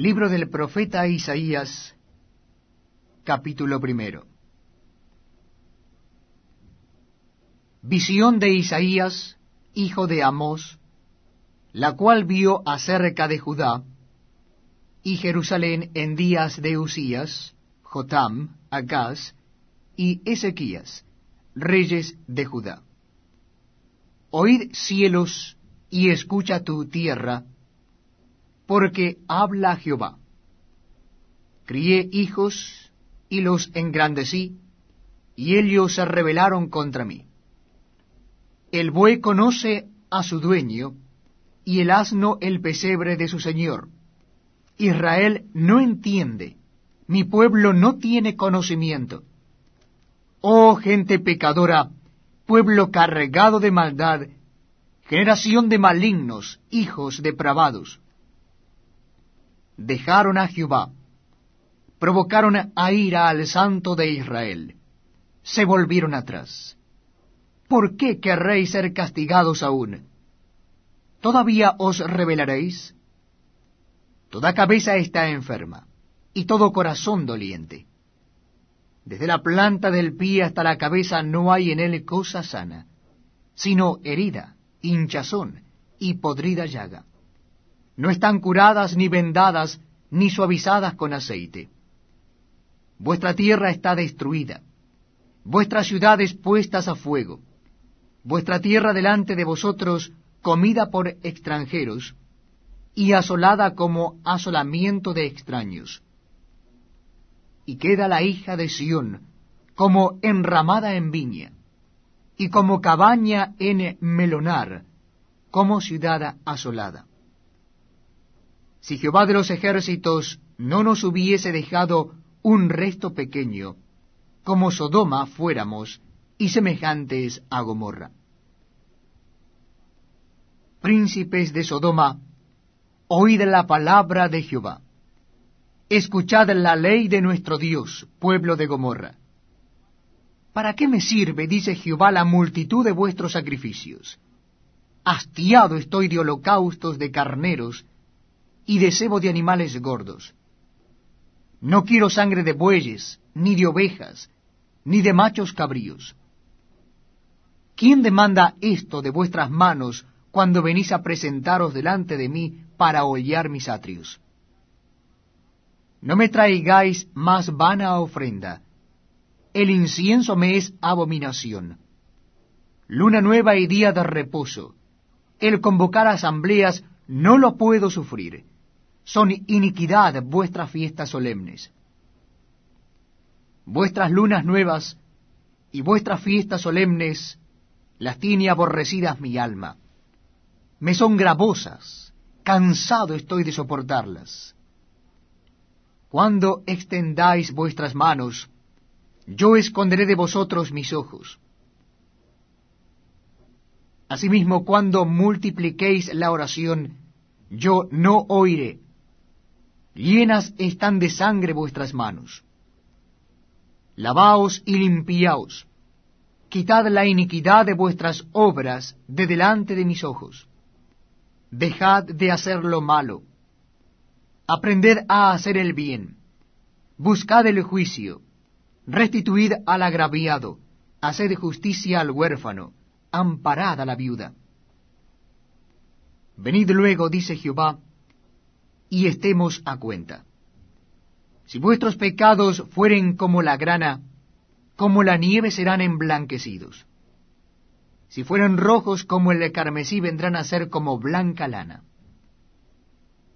Libro del profeta Isaías, capítulo primero. Visión de Isaías, hijo de Amós, la cual vio acerca de Judá y Jerusalén en días de Usías, Jotam, Acaz y Ezequías, reyes de Judá. Oíd cielos y escucha tu tierra, porque habla Jehová. Crié hijos y los engrandecí, y ellos se rebelaron contra mí. El buey conoce a su dueño, y el asno el pesebre de su señor. Israel no entiende, mi pueblo no tiene conocimiento. Oh gente pecadora, pueblo cargado de maldad, generación de malignos, hijos depravados dejaron a Jehová, provocaron a ira al Santo de Israel, se volvieron atrás. ¿Por qué querréis ser castigados aún? ¿Todavía os rebelaréis? Toda cabeza está enferma, y todo corazón doliente. Desde la planta del pie hasta la cabeza no hay en él cosa sana, sino herida, hinchazón y podrida llaga no están curadas ni vendadas ni suavizadas con aceite. Vuestra tierra está destruida, vuestras ciudades puestas a fuego, vuestra tierra delante de vosotros comida por extranjeros, y asolada como asolamiento de extraños. Y queda la hija de Sión como enramada en viña, y como cabaña en melonar, como ciudad asolada. Si Jehová de los ejércitos no nos hubiese dejado un resto pequeño, como Sodoma fuéramos y semejantes a Gomorra. Príncipes de Sodoma, oíd la palabra de Jehová. Escuchad la ley de nuestro Dios, pueblo de Gomorra. ¿Para qué me sirve, dice Jehová, la multitud de vuestros sacrificios? Hastiado estoy de holocaustos de carneros y de cebo de animales gordos. No quiero sangre de bueyes, ni de ovejas, ni de machos cabríos. ¿Quién demanda esto de vuestras manos cuando venís a presentaros delante de mí para hollar mis atrios? No me traigáis más vana ofrenda. El incienso me es abominación. Luna nueva y día de reposo. El convocar asambleas no lo puedo sufrir son iniquidad vuestras fiestas solemnes. Vuestras lunas nuevas y vuestras fiestas solemnes las tiene aborrecidas mi alma. Me son gravosas, cansado estoy de soportarlas. Cuando extendáis vuestras manos, yo esconderé de vosotros mis ojos. Asimismo, cuando multipliquéis la oración, yo no oiré llenas están de sangre vuestras manos. Lavaos y limpiaos, quitad la iniquidad de vuestras obras de delante de mis ojos. Dejad de hacer lo malo, aprended a hacer el bien, buscad el juicio, restituid al agraviado, haced justicia al huérfano, amparad a la viuda. Venid luego, dice Jehová, y estemos a cuenta. Si vuestros pecados fueren como la grana, como la nieve serán emblanquecidos. Si fueren rojos como el carmesí, vendrán a ser como blanca lana.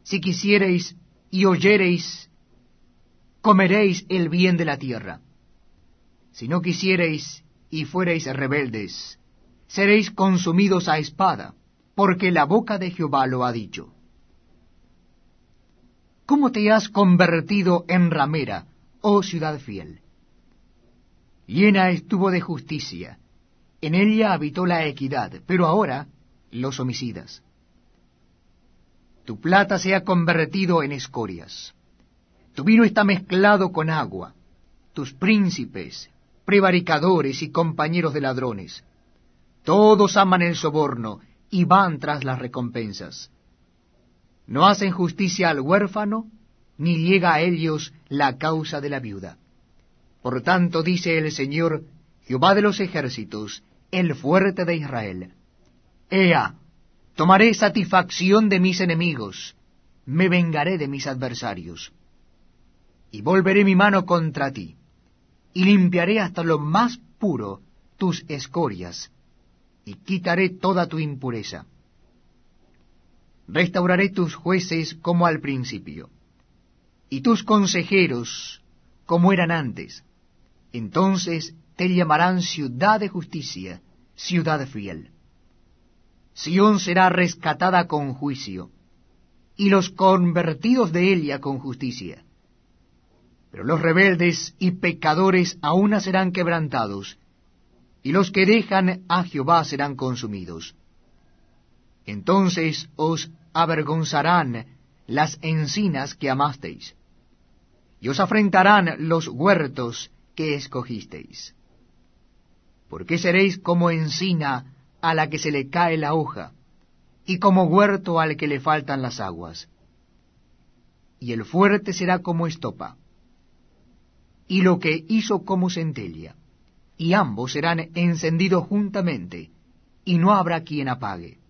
Si quisiereis y oyereis, comeréis el bien de la tierra. Si no quisiereis y fuereis rebeldes, seréis consumidos a espada, porque la boca de Jehová lo ha dicho. ¿Cómo te has convertido en ramera, oh ciudad fiel? Llena estuvo de justicia, en ella habitó la equidad, pero ahora los homicidas. Tu plata se ha convertido en escorias, tu vino está mezclado con agua, tus príncipes, prevaricadores y compañeros de ladrones, todos aman el soborno y van tras las recompensas no hacen justicia al huérfano, ni llega a ellos la causa de la viuda. Por tanto, dice el Señor, Jehová de los ejércitos, el fuerte de Israel, Ea, tomaré satisfacción de mis enemigos, me vengaré de mis adversarios, y volveré mi mano contra ti, y limpiaré hasta lo más puro tus escorias, y quitaré toda tu impureza. Restauraré tus jueces como al principio, y tus consejeros como eran antes. Entonces te llamarán ciudad de justicia, ciudad fiel. Sión será rescatada con juicio, y los convertidos de ella con justicia. Pero los rebeldes y pecadores aún serán quebrantados, y los que dejan a Jehová serán consumidos. Entonces os avergonzarán las encinas que amasteis, y os afrentarán los huertos que escogisteis. Porque seréis como encina a la que se le cae la hoja, y como huerto al que le faltan las aguas. Y el fuerte será como estopa, y lo que hizo como centella, y ambos serán encendidos juntamente, y no habrá quien apague.